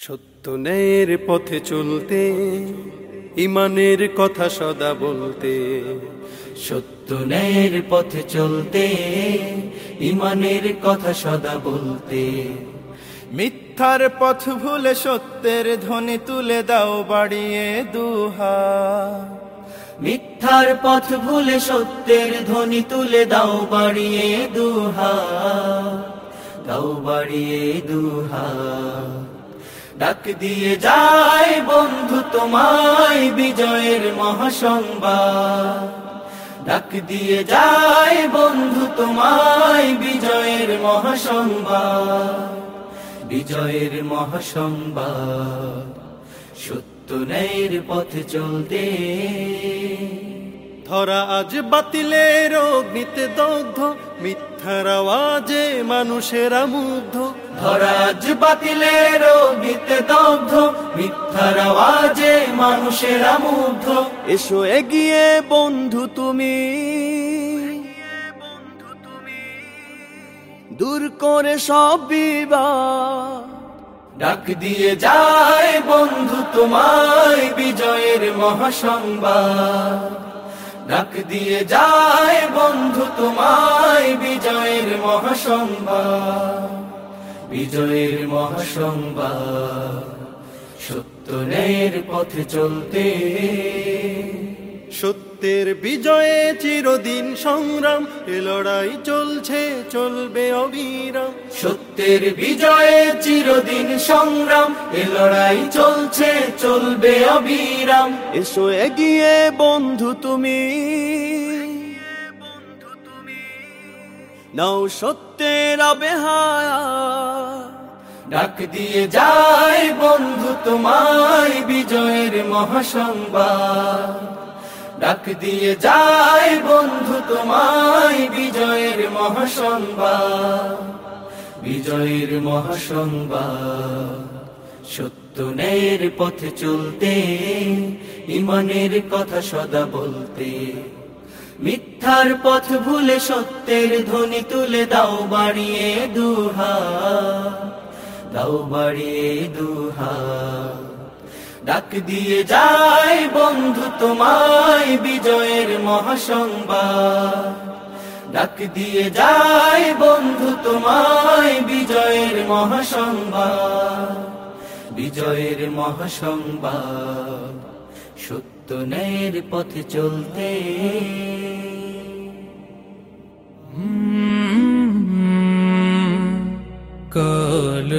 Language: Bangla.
সত্য ন্যায়ের পথে চলতে, ইমানের কথা সদা বলতে। সত্য ন্যায়ের পথে চলতে, ইমানের কথা সদা বলতে। মিথ্যার পথ ভুলে সত্যের ধ্বনি তুলে দাও বাড়িয়ে দুহা মিথ্যার পথ ভুলে সত্যের ধ্বনি তুলে দাও বাড়িয়ে দুহা দাও বাড়িয়ে দুহা ডাক দিয়ে যায় বন্ধু তোমায় বিজয়ের মহাসংবাদ। ডাক দিয়ে যায় বন্ধু তোমায় বিজয়ের মহাসংবাদ। বিজয়ের মহাসংবাদ সত্য ন্যায়ের পথে চলতে। ধরা আজ বাতিলের অগ্নিতে দগ্ধ, মিথ্যার আওয়াজে মানুষেরা মুগ্ধ। ধরাজ বাতিলের অগ্নিতে দগ্ধ, মিথ্যার আওয়াজে মানুষেরা মুগ্ধ। এসো এগিয়ে বন্ধু তুমি। দূর করে সব বিবাদ। ডাক দিয়ে যায় বন্ধু তোমায়, বিজয়ের মহাসংবাদ। ডাক দিয়ে যায় বন্ধু তোমায় বিজয়ের মহাসংবাদ বিজয়ের মহাসংবাদ সত্য ন্যায়ের পথে চলতে। সত্যের বিজয়ে চিরদিন সংগ্রাম এ লড়াই চলছে চলবে অবিরাম। সত্যের বিজয়ে চিরদিন সংগ্রাম এ লড়াই চলছে চলবে অবিরাম। এসো এগিয়ে বন্ধু তুমি। নাও সত্যের আবেহায়া ডাক দিয়ে যায় বন্ধু তোমায় বিজয়ের মহাসংবাদ। ডাক দিয়ে যায় বন্ধু তোমায় বিজয়ের মহাসংবাদ বিজয়ের মহাসংবাদ। সত্য ন্যায়ের পথে চলতে, ইমানের কথা সদা বলতে। মিথ্যার পথ ভুলে সত্যের ধ্বনি তুলে দাও বাড়িয়ে দুহা দাও বাড়িয়ে দুহা ডাক দিয়ে যায় বন্ধু তোমায় বিজয়ের মহাসংবাদ ডাক দিয়ে যায় বন্ধু তোমায় বিজয়ের মহাসংবাদ বিজয়ের মহাসংবাদ সত্য ন্যায়ের পথে চলতে কাল